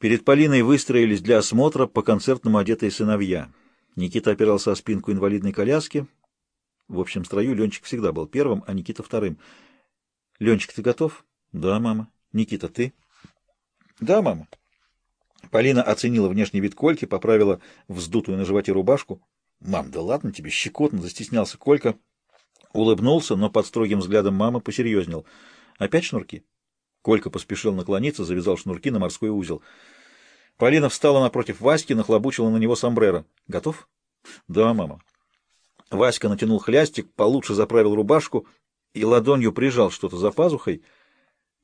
Перед Полиной выстроились для осмотра по концертному одетые сыновья. Никита опирался о спинку инвалидной коляски. В общем строю Ленчик всегда был первым, а Никита вторым. «Ленчик, ты готов?» «Да, мама». «Никита, ты?» «Да, мама». Полина оценила внешний вид Кольки, поправила вздутую на животе рубашку. «Мам, да ладно тебе, щекотно!» — застеснялся Колька. Улыбнулся, но под строгим взглядом мамы посерьезнел. «Опять шнурки?» Колька поспешил наклониться, завязал шнурки на морской узел. Полина встала напротив Васьки, нахлобучила на него сомбреро. «Готов?» «Да, мама». Васька натянул хлястик, получше заправил рубашку и ладонью прижал что-то за пазухой.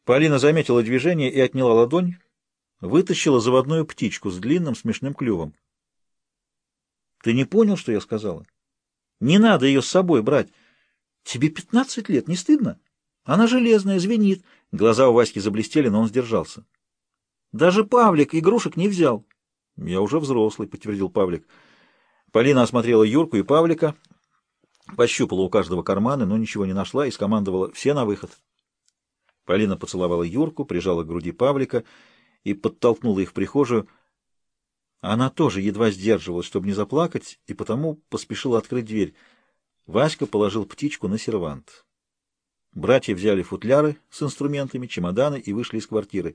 Полина заметила движение и отняла ладонь, вытащила заводную птичку с длинным смешным клювом. «Ты не понял, что я сказала? Не надо ее с собой брать. Тебе пятнадцать лет, не стыдно?» Она железная, звенит. Глаза у Васьки заблестели, но он сдержался. Даже Павлик игрушек не взял. Я уже взрослый, подтвердил Павлик. Полина осмотрела Юрку и Павлика, пощупала у каждого карманы, но ничего не нашла и скомандовала «все на выход». Полина поцеловала Юрку, прижала к груди Павлика и подтолкнула их в прихожую. Она тоже едва сдерживалась, чтобы не заплакать, и потому поспешила открыть дверь. Васька положил птичку на сервант. Братья взяли футляры с инструментами, чемоданы и вышли из квартиры.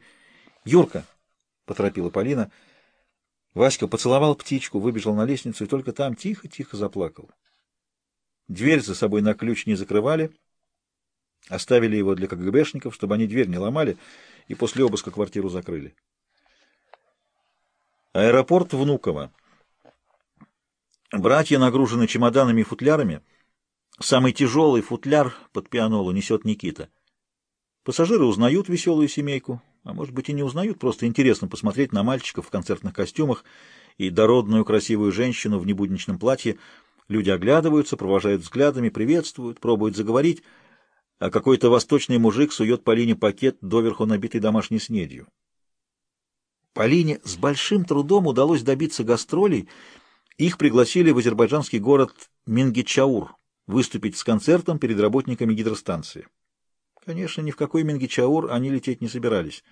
«Юрка!» — поторопила Полина. Васька поцеловал птичку, выбежал на лестницу и только там тихо-тихо заплакал. Дверь за собой на ключ не закрывали, оставили его для КГБшников, чтобы они дверь не ломали, и после обыска квартиру закрыли. Аэропорт Внуково. Братья нагружены чемоданами и футлярами — Самый тяжелый футляр под пианолу несет Никита. Пассажиры узнают веселую семейку, а может быть и не узнают, просто интересно посмотреть на мальчиков в концертных костюмах и дородную красивую женщину в небудничном платье. Люди оглядываются, провожают взглядами, приветствуют, пробуют заговорить, а какой-то восточный мужик сует Полине пакет, доверху набитый домашней снедью. Полине с большим трудом удалось добиться гастролей, их пригласили в азербайджанский город Мингичаур, выступить с концертом перед работниками гидростанции. Конечно, ни в какой Менгичаур они лететь не собирались.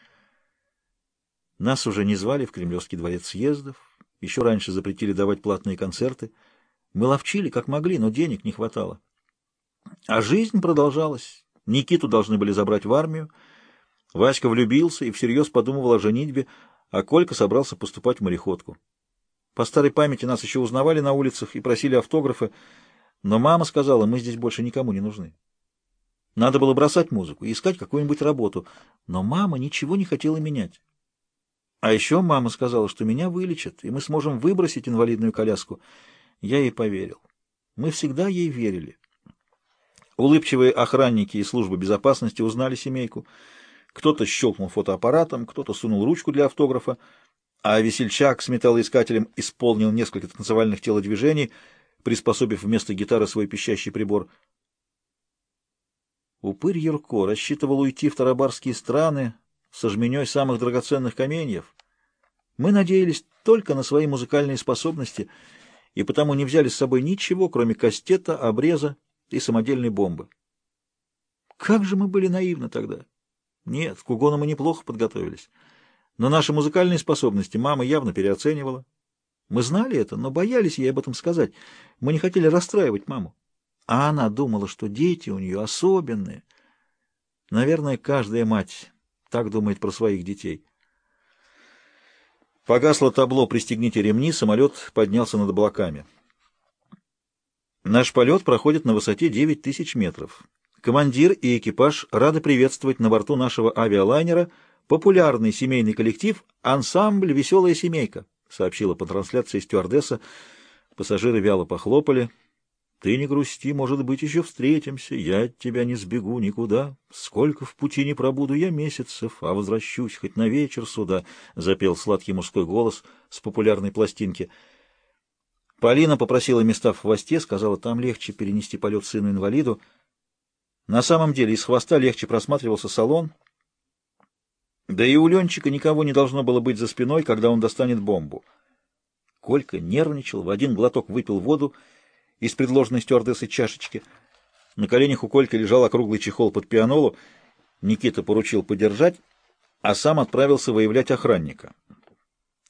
Нас уже не звали в Кремлевский дворец съездов, еще раньше запретили давать платные концерты. Мы ловчили, как могли, но денег не хватало. А жизнь продолжалась. Никиту должны были забрать в армию. Васька влюбился и всерьез подумывал о женитьбе, а Колька собрался поступать в мореходку. По старой памяти нас еще узнавали на улицах и просили автографы, но мама сказала, мы здесь больше никому не нужны. Надо было бросать музыку и искать какую-нибудь работу, но мама ничего не хотела менять. А еще мама сказала, что меня вылечат, и мы сможем выбросить инвалидную коляску. Я ей поверил. Мы всегда ей верили. Улыбчивые охранники и службы безопасности узнали семейку. Кто-то щелкнул фотоаппаратом, кто-то сунул ручку для автографа, а весельчак с металлоискателем исполнил несколько танцевальных телодвижений — приспособив вместо гитары свой пищащий прибор. Упырь Юрко рассчитывал уйти в тарабарские страны со жменей самых драгоценных каменьев. Мы надеялись только на свои музыкальные способности и потому не взяли с собой ничего, кроме кастета, обреза и самодельной бомбы. Как же мы были наивны тогда! Нет, к угону мы неплохо подготовились. Но наши музыкальные способности мама явно переоценивала. Мы знали это, но боялись ей об этом сказать. Мы не хотели расстраивать маму. А она думала, что дети у нее особенные. Наверное, каждая мать так думает про своих детей. Погасло табло «Пристегните ремни», самолет поднялся над облаками. Наш полет проходит на высоте 9 тысяч метров. Командир и экипаж рады приветствовать на борту нашего авиалайнера популярный семейный коллектив «Ансамбль «Веселая семейка». — сообщила по трансляции стюардесса. Пассажиры вяло похлопали. — Ты не грусти, может быть, еще встретимся. Я от тебя не сбегу никуда. Сколько в пути не пробуду я месяцев, а возвращусь хоть на вечер сюда, — запел сладкий мужской голос с популярной пластинки. Полина попросила места в хвосте, сказала, там легче перенести полет сыну-инвалиду. На самом деле из хвоста легче просматривался салон — да и у Ленчика никого не должно было быть за спиной, когда он достанет бомбу. Колька нервничал, в один глоток выпил воду из предложенной стюардессой чашечки. На коленях у Кольки лежал округлый чехол под пианолу. Никита поручил подержать, а сам отправился выявлять охранника.